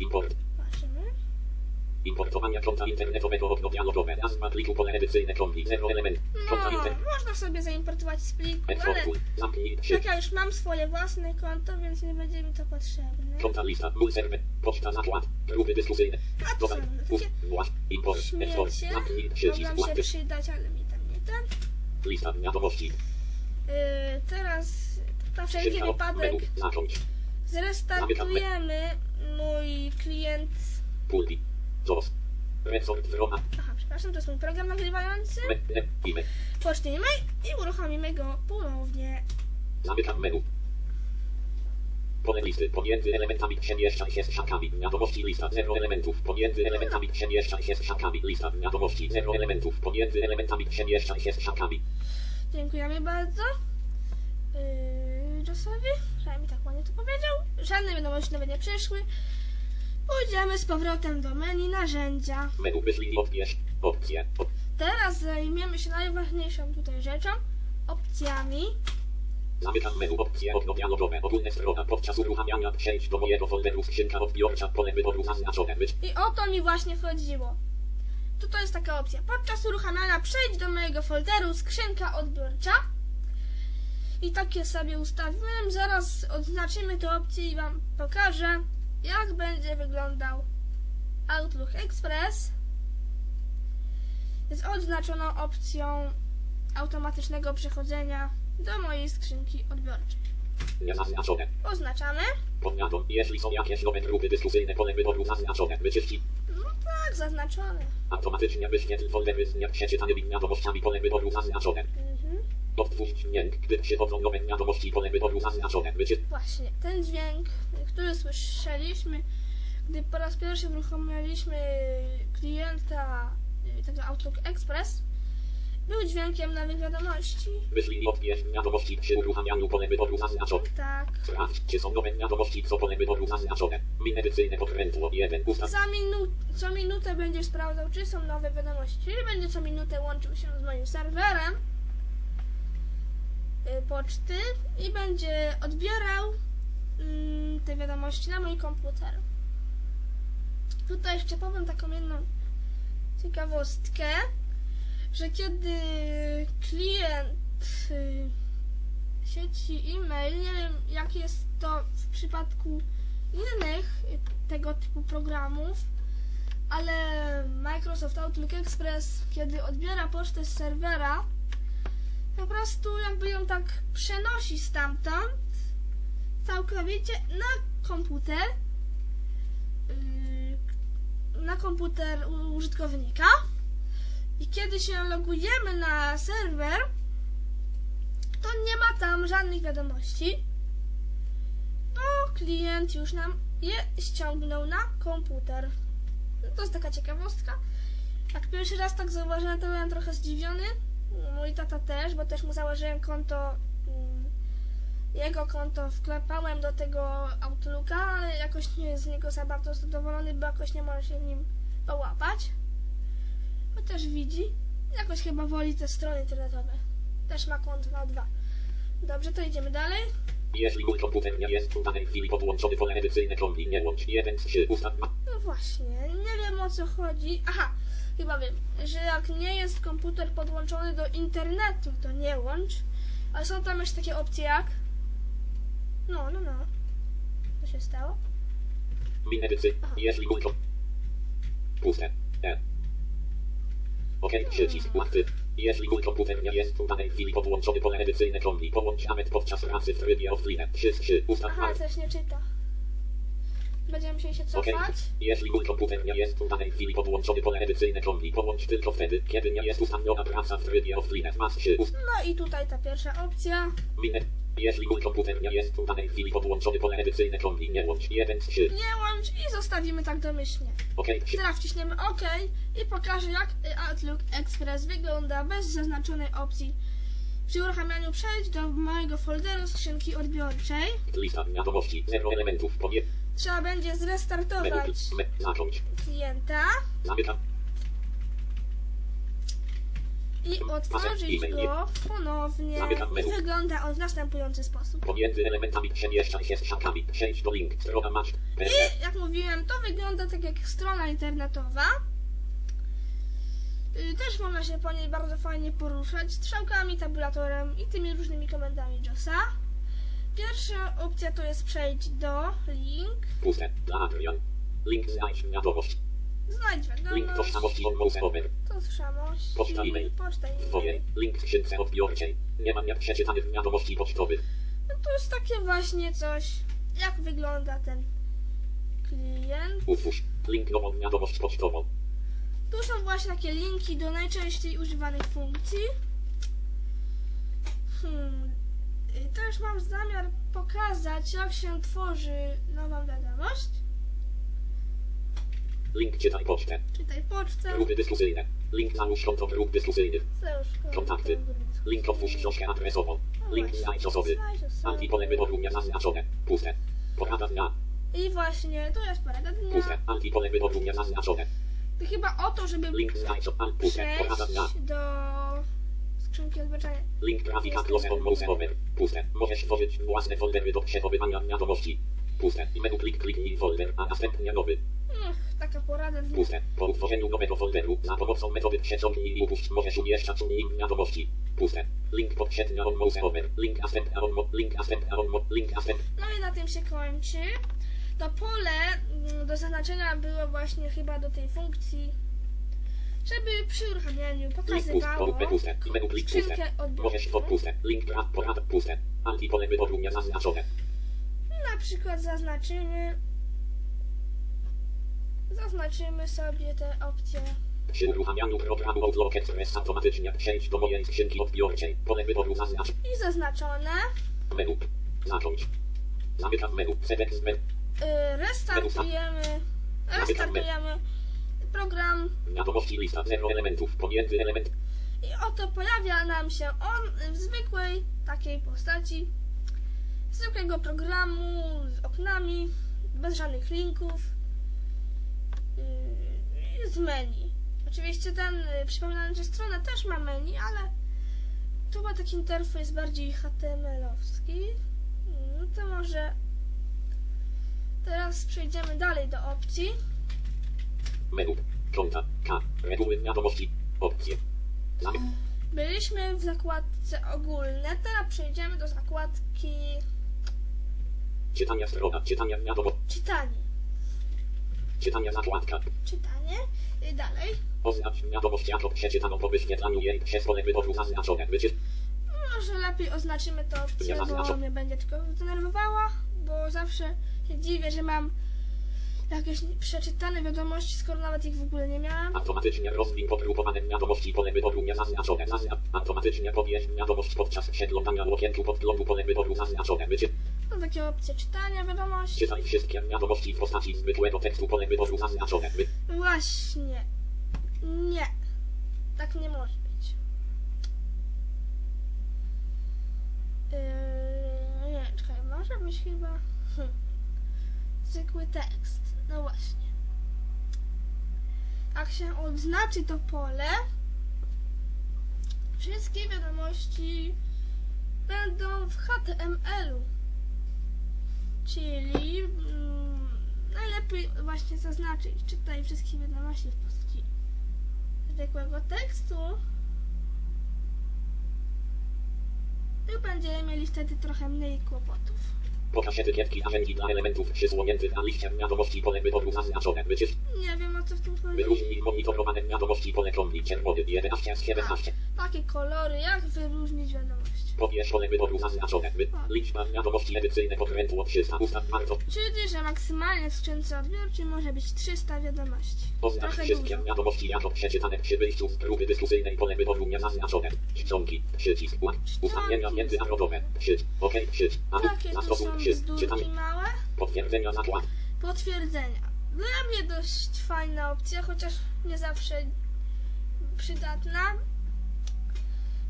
Import. Patrzymy. Importowania konta internetowego okno dialogowe. Nazwa pliku pole edycyjne kombi. Zero element. Konta No, internet. można sobie zaimportować z pliku, ale. Zamknij. tak ja już mam swoje własne konto, więc nie będzie mi to potrzebne. Konta lista. Mój serwer. Poczta zakład. Grupy dyskusyjne. A to są takie. Import. Śmiecie. Mogą się przydać, ale mi tam nie ten. Lista wiadomości. Yy, teraz na wszelki wypadek zrestartujemy mój klient. Pulti. Aha, przepraszam, to jest mój program nagrywający. E-mail i uruchomimy go ponownie. Zamykam menu. Pole listy pomiędzy elementami przemieszczaj się z szakami. Wiadomości lista zero elementów pomiędzy elementami przemieszczaj się z szakami. Lista wiadomości zero elementów pomiędzy elementami przemieszczaj się z szakami. Dziękujemy bardzo. Yy, Jossowi, mi tak ładnie to powiedział. Żadne wiadomości nawet nie przyszły. Pójdziemy z powrotem do menu narzędzia. Menu odbierz. Opcje. Op- Teraz zajmiemy się najważniejszą tutaj rzeczą. Opcjami. Zamykam menu opcje okno dialogowe. Ogólne strona. Podczas uruchamiania przejdź do mojego folderu skrzynka odbiorcza. Pole wyboru zaznaczone. Być. I o to mi właśnie chodziło. Tutaj jest taka opcja. Podczas uruchamiania przejdź do mojego folderu skrzynka odbiorcza. I takie sobie ustawiłem. Zaraz odznaczymy tę opcję i Wam pokażę, jak będzie wyglądał Outlook Express. Jest odznaczoną opcją automatycznego przechodzenia do mojej skrzynki odbiorczej. Niezaznaczone. Oznaczamy. Powiadom. Jeśli są jakieś nowe grupy dyskusyjne. Pole wyboru zaznaczone. Wyczyści. No tak, zaznaczone. Automatycznie wyświetl foldery z nieprzeczytanymi wiadomościami. Pole wyboru zaznaczone. Mhm. Odtwórz dźwięk, gdy przychodzą nowe wiadomości. Pole wyboru zaznaczone. Właśnie, ten dźwięk, który słyszeliśmy, gdy po raz pierwszy uruchomiliśmy klienta y, tego Outlook Express, był dźwiękiem nowych wiadomości. Wyślij odbierz wiadomości przy uruchamianiu. Pole wyboru zaznaczone. Tak. Sprawdź, czy są nowe wiadomości, co pole wyboru zaznaczone. Min edycyjne pokrętło 1. Ustaw. Za minu- co minutę będzie sprawdzał, czy są nowe wiadomości. Czyli będzie co minutę łączył się z moim serwerem poczty i będzie odbierał mm, te wiadomości na mój komputer. Tutaj jeszcze powiem taką jedną ciekawostkę, że kiedy klient y, sieci e-mail, nie wiem jak jest to w przypadku innych y, tego typu programów, ale Microsoft Outlook Express, kiedy odbiera pocztę z serwera, po prostu jakby ją tak przenosi stamtąd całkowicie na komputer, yy, na komputer użytkownika i kiedy się logujemy na serwer, to nie ma tam żadnych wiadomości, bo klient już nam je ściągnął na komputer. No to jest taka ciekawostka. Jak pierwszy raz tak zauważyłem, to byłem trochę zdziwiony. Mój tata też, bo też mu założyłem konto, mm, jego konto wklepałem do tego Outlooka, ale jakoś nie jest z niego za bardzo zadowolony, bo jakoś nie może się w nim połapać. Chociaż widzi, jakoś chyba woli te strony internetowe. Też ma konto na dwa. Dobrze, to idziemy dalej. Jeśli mój komputer nie jest w danej chwili podłączony pole edycyjne kombi, nie łącz 1 z 3. Ustaw. ma- No właśnie, nie wiem o co chodzi. Aha, chyba wiem, że jak nie jest komputer podłączony do internetu, to nie łącz. Ale są tam jeszcze takie opcje jak. No, no, no. Co się stało? Edycy. Jeśli kom... Puste. E. OK, przycisk. Łatwy. Jeśli mój komputer nie jest w danej chwili podłączony pole edycyjne kombi, połącz nawet podczas pracy w trybie offline. 3 3 ustaw Aha, coś nie czyta. Będziemy musieli się cofać. Jeśli mój komputer nie jest w danej chwili podłączony pole edycyjne kombi, połącz tylko wtedy, kiedy nie jest ustawiona praca w trybie offline. Masz się ust- No i tutaj ta pierwsza opcja. minę. Jeśli mój komputer nie jest w danej chwili podłączony pole edycyjne kombi, nie łącz 1 3. Nie łącz i zostawimy tak domyślnie. Okej. Teraz wciśniemy OK i pokażę jak Outlook Express wygląda bez zaznaczonej opcji. Przy uruchamianiu przejdź do mojego folderu skrzynki odbiorczej. Lista wiadomości. 0 elementów. Powie. Trzeba będzie zrestartować klienta i otworzyć go ponownie. I wygląda on w następujący sposób. Pomiędzy elementami przemieszczaj się strzałkami. Przejdź do link. Strona match. I jak mówiłem, to wygląda tak jak strona internetowa. Y, Też można się po niej bardzo fajnie poruszać strzałkami, tabulatorem i tymi różnymi komendami JOSa. Pierwsza opcja to jest przejdź do link, Puste. Dla Adrian. Link znajdź wiadomość. znajdź Link wiadomość, tożsamości on mouse over. tożsamość, Poczta e-mail. poczta Twoje. e-mail. Link w skrzynce odbiorczej. Nie mam jak przeczytanych wiadomości pocztowych. No to jest takie właśnie coś, jak wygląda ten klient. Utwórz. Link nową wiadomość pocztową. Tu są właśnie takie linki do najczęściej używanych funkcji. Hmm. Też mam zamiar pokazać, jak się tworzy nową wiadomość. Link czytaj pocztę. Czytaj pocztę. Grupy dyskusyjne. Link załóż konto grup dyskusyjnych. Załóż Kontakty. Link otwórz książkę adresową. No Link znajdź osoby. Antipole wyboru niezaznaczone. Puste. Porada dnia. I właśnie, tu jest porada Puste. dnia. Antipole wyboru niezaznaczone. To chyba o to, żeby Link znajdź puste. Porada dnia. do skrzynki odbierania. Link grafika close on mouse over. Puste. Możesz tworzyć własne foldery do przechowywania wiadomości. Puste. I menu klik kliknij folder, a następnie nowy. Ech, taka porada dnia. Puste. Po utworzeniu nowego folderu za pomocą metody przeciągnij i upuść możesz umieszczać nim wiadomości. Puste. Link poprzednia on mouse over. Link następna on link następna on link następna. No i na tym się kończy. To pole mm, do zaznaczenia było właśnie chyba do tej funkcji, żeby przy uruchamianiu pokazywało menu skrzynkę niezaznaczone. Na przykład zaznaczymy zaznaczymy sobie te opcje. Przy uruchamianiu programu Outlook Express automatycznie przejdź do mojej skrzynki odbiorczej. Pole wyboru zaznacz. I zaznaczone. Menu. Zacząć. Zamykam menu. Select menu. Y, restartujemy restartujemy program Wiadomości lista 0 elementów. Pomiędzy element. i oto pojawia nam się on w zwykłej takiej postaci zwykłego programu z oknami, bez żadnych linków yy, z menu. Oczywiście ten yy, przypominając, że strona też ma menu, ale tu ma taki interfejs bardziej HTML-owski. No to może teraz przejdziemy dalej do opcji. Menu. Konta. K. Reguły wiadomości. Opcje. Zamyk. Byliśmy w zakładce ogólne, teraz przejdziemy do zakładki Czytania strona. Czytania wiadomości. czytanie. Czytania zakładka. Czytanie. Y, Dalej. Oznacz wiadomość jako przeczytaną po wyświetlaniu jej przez pole wyboru zaznaczone. Wyczyt. Może lepiej oznaczymy to opcję, bo mnie będzie tylko denerwowała, bo zawsze się dziwię, że mam jakieś przeczytane wiadomości, skoro nawet ich w ogóle nie miałam. Automatycznie rozwiń pogrupowane wiadomości pole wyboru niezaznaczone. Zaznacz. Automatycznie pobierz wiadomość podczas przeglądania okienku podglądu pole wyboru zaznaczone. Wyczyt. Są takie opcje czytania wiadomości. Czytaj wszystkie wiadomości w postaci zwykłego tekstu pole wyboru zaznaczone. Wy. Właśnie. Nie. Tak nie może być. Yy, nie, czekaj, może być chyba hm, zwykły tekst. No właśnie. Jak się odznaczy to pole, wszystkie wiadomości będą w HTML-u. Czyli mm, najlepiej właśnie zaznaczyć, czytaj wszystkie wiadomości w postaci zwykłego tekstu. I będziemy mieli wtedy trochę mniej kłopotów. Pokaż etykietki narzędzi dla elementów przysłoniętych na liście wiadomości pole wyboru zaznaczone. Wyczyt. Nie wiem o co w tym chodzi. Wyróżnij monitorowane wiadomości pole kombi czerwony 11 z 17. takie kolory, jak wyróżnić wiadomość. Pobierz pole wyboru zaznaczone. Wy... Liczba wiadomości edycyjne podkrętu od 300. Ustaw bardzo. Czyli, że maksymalnie w skrzynce odbiorczej może być 300 wiadomości. Oznacz wszystkie dużo. wiadomości jako przeczytane przy wyjściu z próby dyskusyjnej pole wyboru niezaznaczone. Czcionki, przycisk, ład, ustawienia międzynarodowe, przycisk, OK, przycisk, a Takie zastosuj, są przycisk, czytamy, małe. potwierdzenia zakład. Potwierdzenia. Dla mnie dość fajna opcja, chociaż nie zawsze przydatna.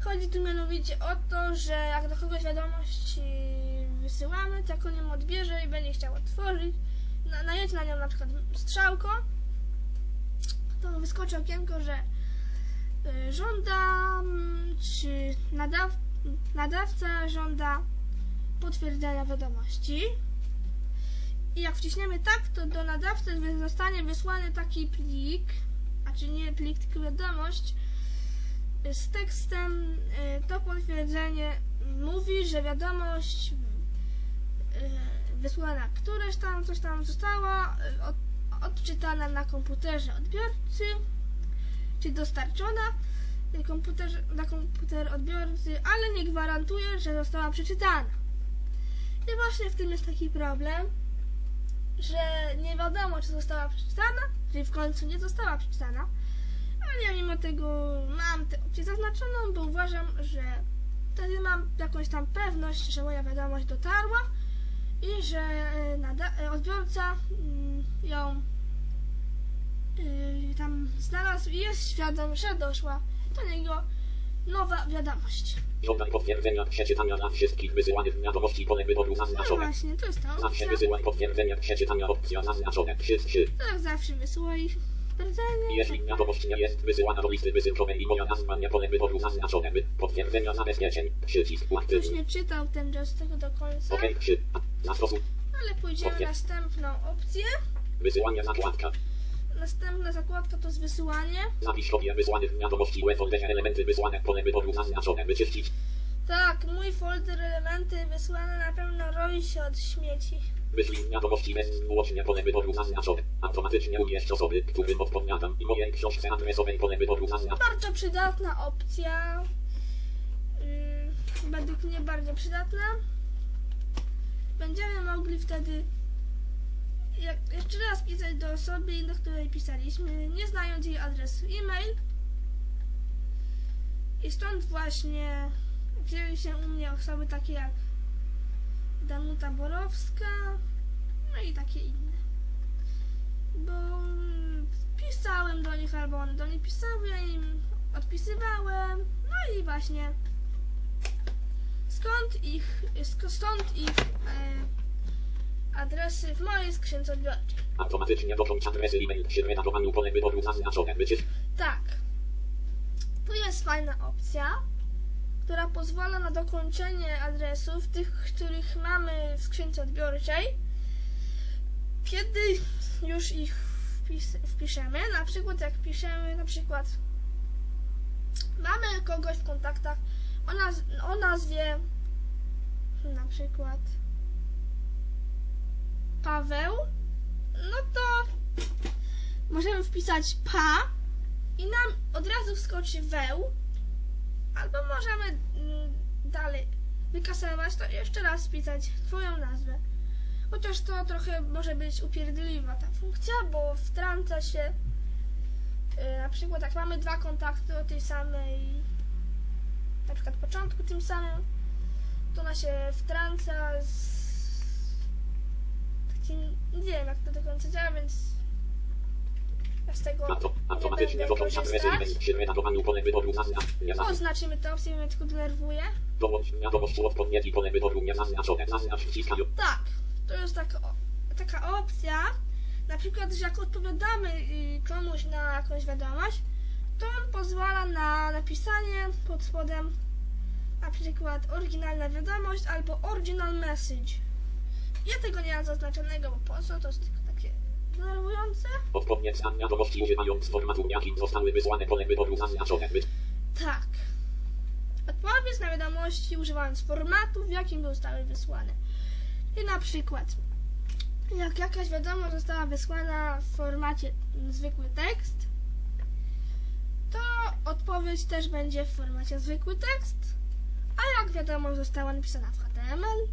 Chodzi tu mianowicie o to, że jak do kogoś wiadomość yy, wysyłamy, to jak on ją odbierze i będzie chciał otworzyć, na, na nią na przykład strzałką, to wyskoczy okienko, że yy, żąda, mm, czy nadaw, nadawca żąda potwierdzenia wiadomości. I jak wciśniemy tak, to do nadawcy zostanie wysłany taki plik, a czy nie plik, tylko wiadomość y, z tekstem. y, To potwierdzenie mówi, że wiadomość y, wysłana któreś tam, coś tam została od, odczytana na komputerze odbiorcy, czy dostarczona komputerze, na komputer odbiorcy, ale nie gwarantuje, że została przeczytana. I właśnie w tym jest taki problem, że nie wiadomo, czy została przeczytana, czyli w końcu nie została przeczytana, ale ja mimo tego mam tę opcję zaznaczoną, bo uważam, że wtedy mam jakąś tam pewność, że moja wiadomość dotarła i że e, e, odbiorca mm, ją y, tam znalazł i jest świadom, że doszła do niego nowa wiadomość. Żądaj potwierdzenia przeczytania dla wszystkich wysyłanych wiadomości pole wyboru No zaznaczone. właśnie, to jest ta Zawsze opcja. wysyłaj potwierdzenia przeczytania opcja zaznaczone. Przycisk, przycisk. Tak zawsze wysyłaj potwierdzenie. Jeśli wiadomość nie jest wysyłana do listy wysyłkowej i moja nazwa nie pole wyboru zaznaczone. Potwierdzenia zabezpieczeń. Przycisk, Ktoś nie czytał ten z tego do końca, OK, przy... Zastosuj. ale pójdziemy Potwier- następną opcję. Wysyłanie zakładka. Następna zakładka to jest wysyłanie. Zapisz kopię wysłanych wiadomości w folderze elementy wysłane pole wyboru zaznaczone. Wyczyścić. Tak, mój folder elementy wysłane na pewno roi się od śmieci. Wyślij wiadomości bezzwłocznie pole wyboru zaznaczone. Automatycznie umieszcz osoby, którym odpowiadam i mojej książce adresowej pole wyboru zaznaczone. Bardzo przydatna opcja. Yy, według mnie bardzo przydatna. Będziemy mogli wtedy jak, jeszcze raz pisać do osoby, do której pisaliśmy, nie znając jej adresu e-mail. I stąd właśnie wzięły się u mnie osoby takie jak Danuta Borowska, no i takie inne. Bo mm, pisałem do nich albo one do mnie pisały, ja im odpisywałem, no i właśnie skąd ich, stąd ich e, adresy w mojej skrzynce odbiorczej. Automatycznie dokończ adresy e-mail przy redagowaniu pole wyboru zaznaczone. Wyczyść. Tak. Tu jest fajna opcja, która pozwala na dokończenie adresów, tych, których mamy w skrzynce odbiorczej, kiedy już ich wpis, wpiszemy. Na przykład jak piszemy, na przykład mamy kogoś w kontaktach o, naz o nazwie na przykład Paweł, no to możemy wpisać pa i nam od razu wskoczy weł, albo możemy mm, dalej wykasować to i jeszcze raz wpisać twoją nazwę. Chociaż to trochę może być upierdliwa ta funkcja, bo wtrąca się y, na przykład jak mamy dwa kontakty o tej samej na przykład początku tym samym, to ona się wtrąca z takim, nie wiem jak to do końca działa, więc z tego Auto, nie automatycznie przy redagowaniu pole wyboru zaznaczone. Nie zaznacz. Oznaczymy tę opcję, mnie tylko denerwuje. Dołącz wiadomość u odpowiedzi pole wyboru niezaznaczone. Zaznacz wciskaniu. Tak, to jest taka, o- taka opcja, na przykład, że jak odpowiadamy y, komuś na jakąś wiadomość, to on pozwala na napisanie pod spodem na przykład oryginalna wiadomość albo original message. Ja tego nie mam zaznaczonego, bo po co, to jest tylko takie denerwujące. Odpowiedź stan wiadomości używając formatu jakim zostały wysłane pole wyboru zaznaczone. Wy... Tak. Odpowiedz na wiadomości używając formatu, w jakim zostały wysłane. I na przykład, jak jakaś wiadomość została wysłana w formacie zwykły tekst, to odpowiedź też będzie w formacie zwykły tekst, a jak wiadomo została napisana w HTML,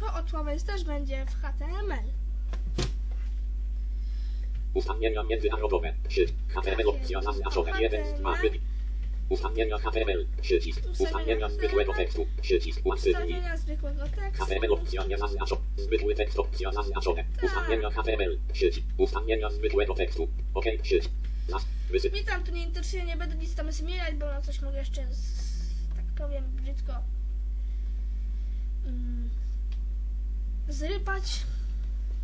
to odpowiedź też będzie w HTML. Ustawienia międzynarodowe. Szyld. HTML opcja zaznaczone. 1 z 2. Ustawienia HTML. Przycisk. Ustawienia zwykłego tekstu. Przycisk. Łatwy Ustawienia zwykłego tekstu. HTML opcja nie zaznaczona. Zwykły tekst opcja zaznaczone. Ustawienia HTML. Przycisk. Ustawienia zwykłego tekstu. OK. Przycisk. Zas. Wysyp. Mi tam to nie interesuje, nie będę nic tam zmieniać, bo na coś mogę jeszcze, z, tak powiem brzydko, mm, zrypać.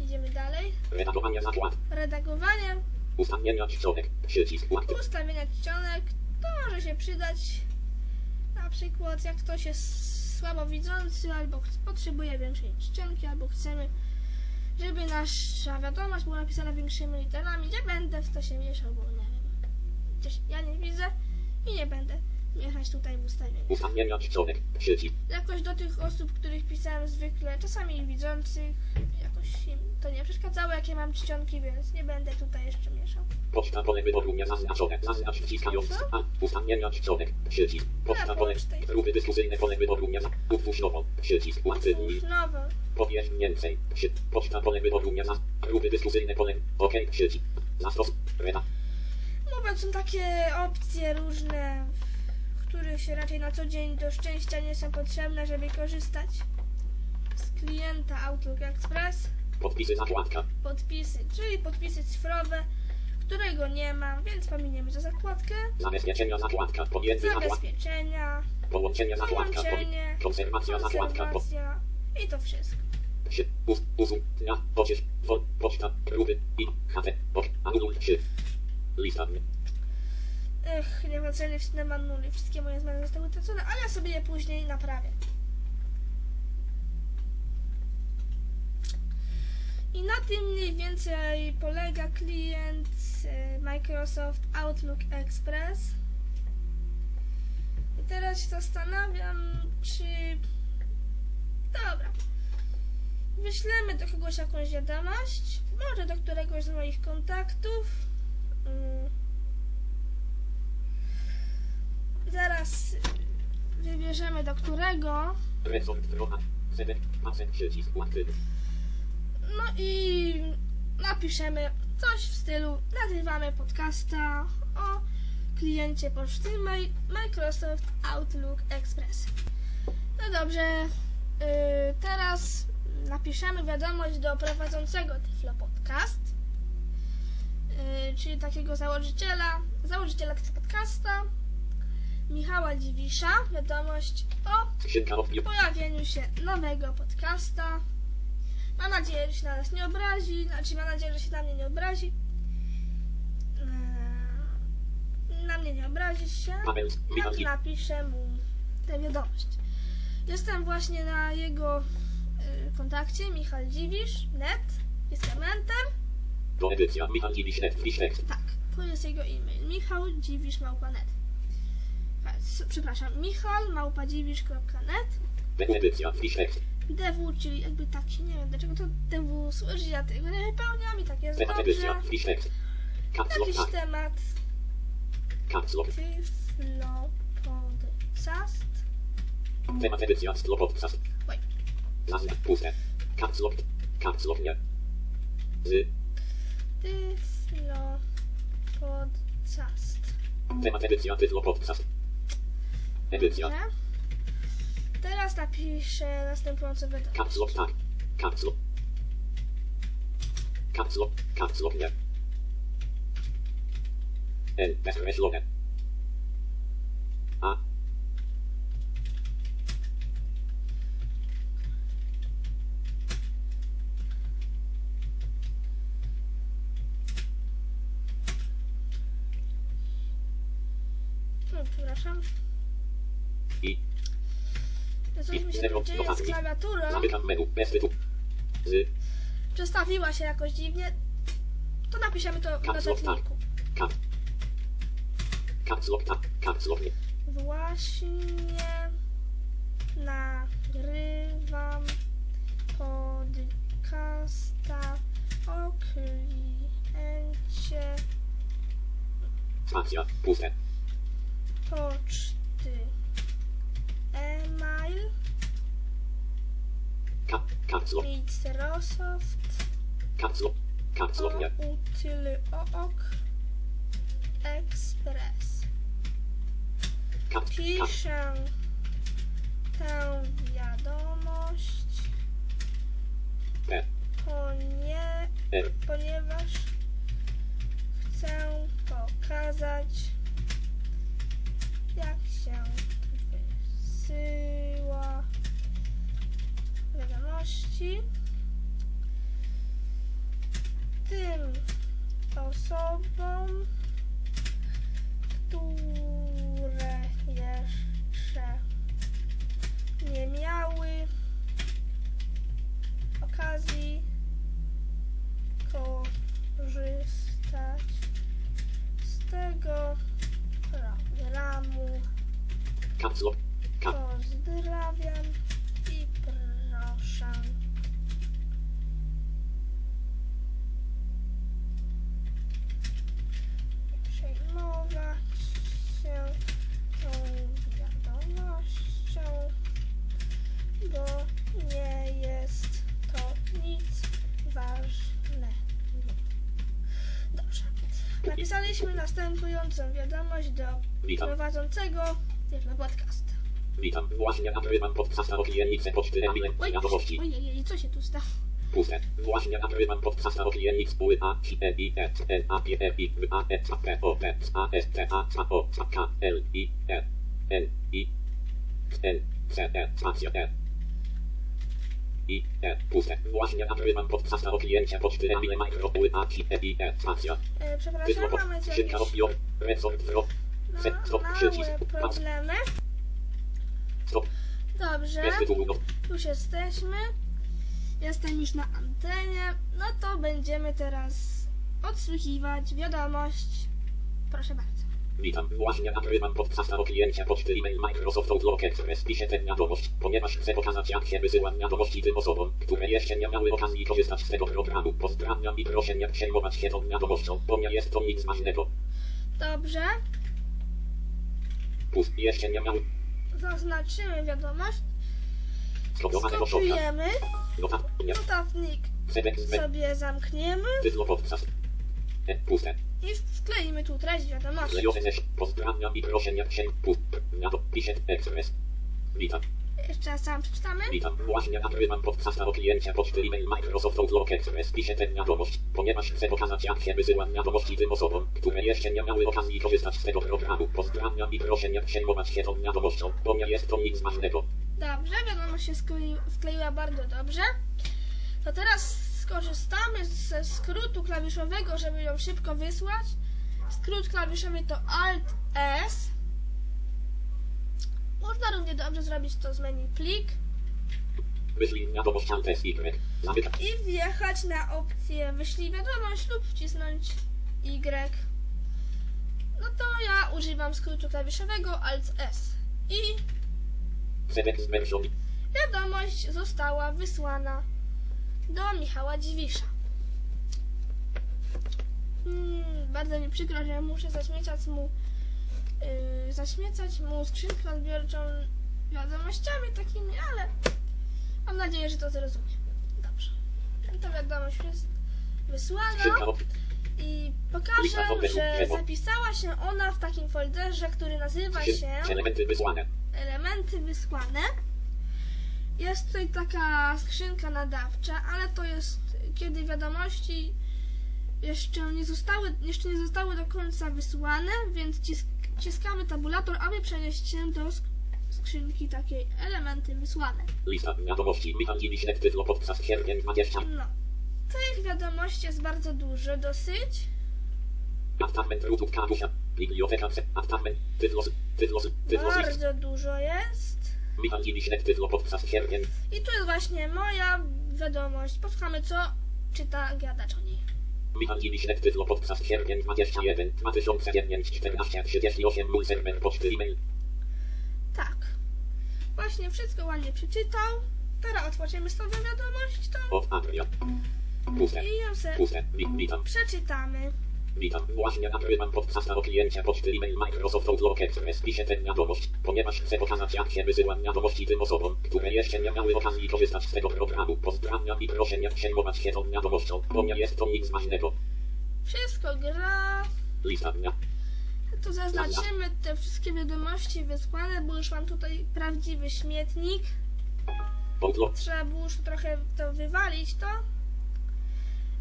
Idziemy dalej. Redagowanie zakład. Redagowanie, Ustawienia czcionek. Przycisk. Ustawienia czcionek, to może się przydać. Na przykład jak ktoś jest słabowidzący, albo potrzebuje większej czcionki, albo chcemy, żeby nasza wiadomość była napisana większymi literami. Nie będę w to się mieszał, bo nie wiem. Przecież ja nie widzę i nie będę mieszać tutaj w ustawieniach. Ustawienia czcionek. Jakoś do tych osób, których pisałem zwykle, czasami widzących, jakoś im to nie przeszkadzało, jakie mam czcionki, więc nie będę tutaj jeszcze mieszał. Poczta pole wyboru niezaznaczone. Zaznacz wciskając. A. Ustawienia czcionek. Przycisk. Poczta pole. Grupy dyskusyjne pole wyboru nie Utwórz nową. Przycisk. Utwórz nową. Powiesz więcej. Przy. Poczta pole wyboru nie Grupy dyskusyjne pole. OK. Przycisk. Zastos. Reda. Mówiąc, są takie opcje różne, których się raczej na co dzień do szczęścia nie są potrzebne, żeby korzystać z klienta Outlook Express. Podpisy zakładka. Podpisy, czyli podpisy cyfrowe, którego nie mam, więc pominiemy za zakładkę. Zabezpieczenia zakładka. Zakładka. Zabezpieczenia, Połączenie zakładka. Połączenie. Konserwacja zakładka. I to wszystko. Przy. Us. Po, poczta. Grupy. I. HT. Anuluj. Przy. Lista. Ech, niepotrzebnie wcisnąłem anuli. Wszystkie moje zmiany zostały utracone, ale ja sobie je później naprawię. I na tym mniej więcej polega klient e, Microsoft Outlook Express. I teraz się zastanawiam, czy... Dobra. Wyślemy do kogoś jakąś wiadomość, może do któregoś z moich kontaktów. Mm. Zaraz wybierzemy do którego. Resort. Strona. CD. Pasek. Przycisk. Łatwy. No i napiszemy coś w stylu nazywamy podcasta o kliencie poczty Mi- Microsoft Outlook Express. No dobrze, yy, teraz napiszemy wiadomość do prowadzącego Tiflo Podcast, yy, czyli takiego założyciela, założyciela Tiflo Podcasta, Michała Dziwisza, wiadomość o pojawieniu się nowego podcasta. Mam nadzieję, że się na nas nie obrazi. Znaczy, mam nadzieję, że się na mnie nie obrazi. Eee, Na mnie nie obrazi się. Michał. Jak napiszę mu tę wiadomość. Jestem właśnie na jego y, kontakcie, Michał Dziwisz, net. Jestem enter. Do edycja. Michał Dziwisz.net. Fiszek. Tak, to jest jego e-mail. Michał Dziwisz małpa.net. Tak, s- Przepraszam, Michal małpadziwisz.net Do edycja. Fiszek. DW, czyli jakby taki, nie wiem dlaczego to DW służy, ja tego nie wypełniam i tak jest dobrze. Jakiś Tak. temat Caps lock. Tyflo Podcast. Temat edycja. Stop podcast. Oj. Nazwa. Puste. Caps lock nie. Z. Tyflo Podcast. Temat edycja. Tyflo podcast. Edycja. Dobrze. Teraz napiszę następującą wiadomość. Caps tak. Caps lock. Caps lock. Caps lock nie. L. Bezkreślone. A. No, przepraszam. I. Coś mi się dzieje z klawiaturą. Przestawiła się jakoś dziwnie. To napiszemy to na nie. Właśnie nagrywam podcasta o kliencie. Puste. poczty e-mail. Microsoft nie. utyly ook Express. Piszę tę wiadomość, P, ponie, R, ponieważ chcę pokazać, jak się wysyła wiadomości tym osobom, które jeszcze nie miały okazji korzystać z tego programu. Pozdrawiam i proszę. Przejmować się tą wiadomością, bo nie jest to nic ważnego. Dobrze. Napisaliśmy następującą wiadomość do witam, prowadzącego Podcast. Witam, właśnie nagrywam podcasta o klinice poczty Emilem Oj, wiadomości. oj, oj, oj, co się tu stało? Puste. Właśnie nagrywam podcasta o klinice spóły A, I, E, I, E, C, N, A, P, E, I, W, A, E, C, P, O, P, C, A, S, T, A, C, O, C, K, L, I, E, N, I, N, C, E, spacja, E. I, E, puste. Właśnie nagrywam podcasta o kliencie poczty Emile Micro, spóły A, I, E, I, E, spacja. E, przepraszam, mamy jakieś odbiór, resort, wzrok, no, set, stop, przycisk, problemy. Stop, Dobrze, no, już jesteśmy. Jestem już na antenie. No to będziemy teraz odsłuchiwać wiadomość. Proszę bardzo. Witam, właśnie nagrywam podcasta o kliencie poczty e-mail Microsoft Outlook Express. Piszę tę wiadomość, ponieważ chcę pokazać jak się wysyła wiadomości tym osobom, które jeszcze nie miały okazji korzystać z tego programu. Pozdrawiam i proszę nie przejmować się tą wiadomością, bo nie jest to nic ważnego. Dobrze, Pust, jeszcze nie miały zaznaczymy wiadomość. Skopiujemy. Nota, nie, Notawnik cebek z sobie zamkniemy. E, i wkleimy tu treść wiadomości. Pozdrawiam i proszę. Pust, wiado, piszę Express. Witam. Jeszcze raz sam przeczytamy. Witam, właśnie nagrywam podcasta o kliencie poczty e-mail Microsoft Outlook Express. Piszę tę wiadomość, ponieważ chcę pokazać jak się wysyła wiadomości tym osobom, które jeszcze nie miały okazji korzystać z tego programu. Pozdrawiam i proszę nie przejmować się tą wiadomością, bo nie jest to nic ważnego. Dobrze, wiadomość się sklei, wkleiła bardzo dobrze. To teraz skorzystamy ze skrótu klawiszowego, żeby ją szybko wysłać. Skrót klawiszowy to Alt S. Można równie dobrze zrobić to z menu plik Wyślij Y. Zamykam. i wjechać na opcję wyślij wiadomość lub wcisnąć Y. No to ja używam skrótu klawiszowego Alt S. I. Wiadomość została wysłana do Michała Dziwisza. Mm, bardzo mi przykro, że muszę zaśmiecać mu yy, zaśmiecać mu skrzynkę odbiorczą wiadomościami takimi, ale mam nadzieję, że to zrozumie. Dobrze. Ta wiadomość jest wysłana i pokażę, że zapisała się ona w takim folderze, który nazywa się Elementy wysłane. elementy wysłane. Jest tutaj taka skrzynka nadawcza, ale to jest kiedy wiadomości jeszcze nie zostały, jeszcze nie zostały do końca wysłane, więc cisk, ciskamy tabulator, aby przenieść się do sk- skrzynki takiej elementy wysłane. Lista wiadomości. Michał Dziwiśnek, tytło podcast sierpień 20. No. Tych wiadomości jest bardzo dużo, dosyć. Bardzo dużo jest. I tu jest właśnie moja wiadomość. Posłuchamy, co czyta gadacz o niej. Michał Dziwiśnek, tytło podcast sierpień 21 2009 14 38 mój serwer poczty e-mail. Tak. Właśnie wszystko ładnie przeczytał. Teraz otworzymy sobie wiadomość tą Od Adria. Puste. i ją se Puste. Wi- Witam. przeczytamy. Witam. Właśnie nagrywam podcast o kliencie poczty e-mail Microsoft Outlook Express. Piszę tę wiadomość, ponieważ chcę pokazać jak się wysyłam wiadomości tym osobom, które jeszcze nie miały okazji korzystać z tego programu. Pozdrawiam i proszę nie przejmować się tą wiadomością, bo nie jest to nic ważnego. Wszystko gra. Lista dnia. To zaznaczymy te wszystkie wiadomości wysłane, bo już mam tutaj prawdziwy śmietnik. Outlook. Trzeba było już trochę to wywalić to.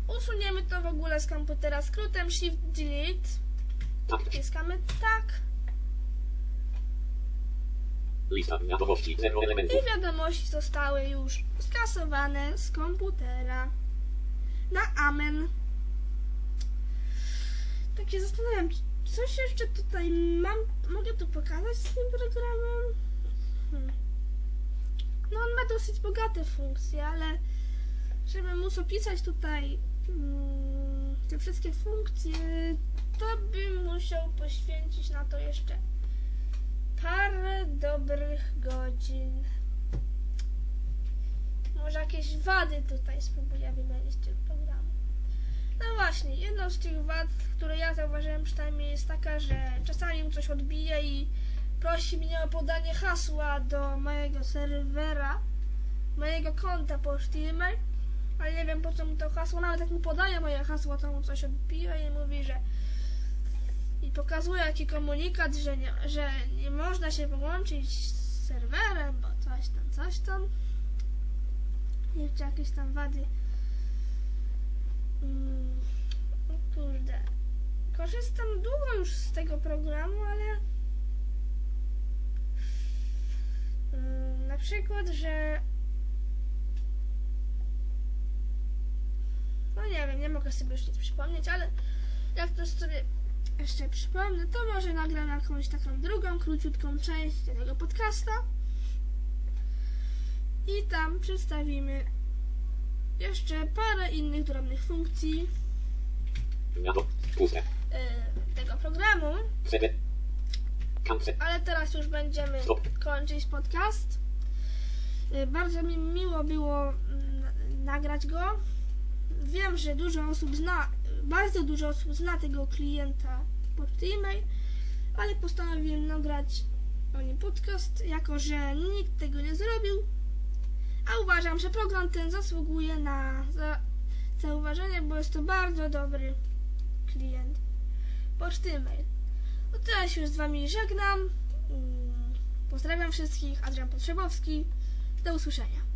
Usuniemy to w ogóle z komputera skrótem Shift Delete. Tak. Wciskamy tak. Lista wiadomości. Elementów. I wiadomości zostały już skasowane z komputera. Na amen. Tak się zastanawiam, coś jeszcze tutaj mam, mogę tu pokazać z tym programem? Hmm. No on ma dosyć bogate funkcje, ale żebym móc opisać tutaj te wszystkie funkcje, to bym musiał poświęcić na to jeszcze parę dobrych godzin. Może jakieś wady tutaj spróbuję wymienić tego programu. No właśnie, jedną z tych wad, które ja zauważyłem przynajmniej jest taka, że czasami mu coś odbije i prosi mnie o podanie hasła do mojego serwera, mojego konta poczty e-mail, ale nie wiem po co mu to hasło, nawet jak mu podaję moje hasło, to mu coś odbija i mówi, że i pokazuje jaki komunikat, że nie, że nie można się połączyć z serwerem, bo coś tam, coś tam. Jeszcze jakieś tam wady. Mm, kurde. Korzystam długo już z tego programu, ale mm, na przykład, że no nie wiem, nie mogę sobie już nic przypomnieć, ale jak to sobie jeszcze przypomnę, to może nagram jakąś taką drugą, króciutką część tego podcasta i tam przedstawimy jeszcze parę innych drobnych funkcji. Puste. y, tego programu, ale teraz już będziemy kończyć podcast. Y, Bardzo mi miło było mm, nagrać go. Wiem, że dużo osób zna, bardzo dużo osób zna tego klienta poczty e-mail, ale postanowiłem nagrać o nim podcast, jako że nikt tego nie zrobił. A uważam, że program ten zasługuje na za, zauważenie, bo jest to bardzo dobry klient poczty e-mail. No teraz już z Wami żegnam. Mm, Pozdrawiam wszystkich. Adrian Potrzebowski. Do usłyszenia.